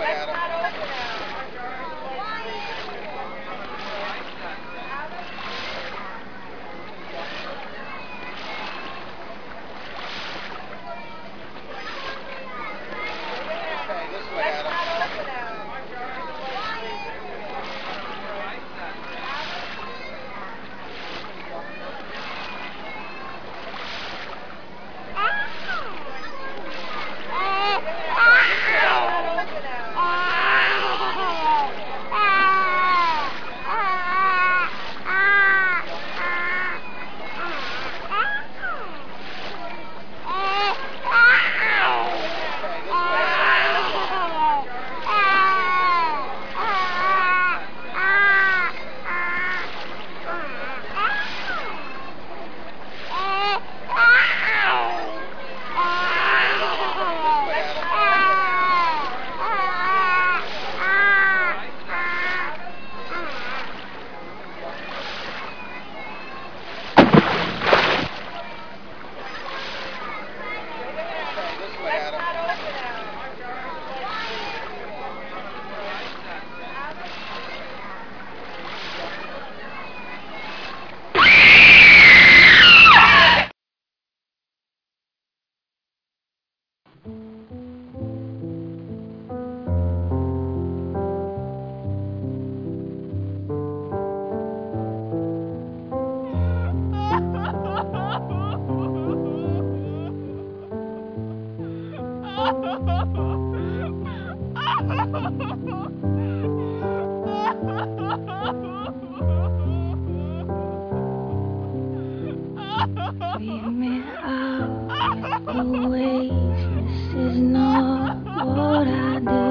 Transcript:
Ha always is not what I do.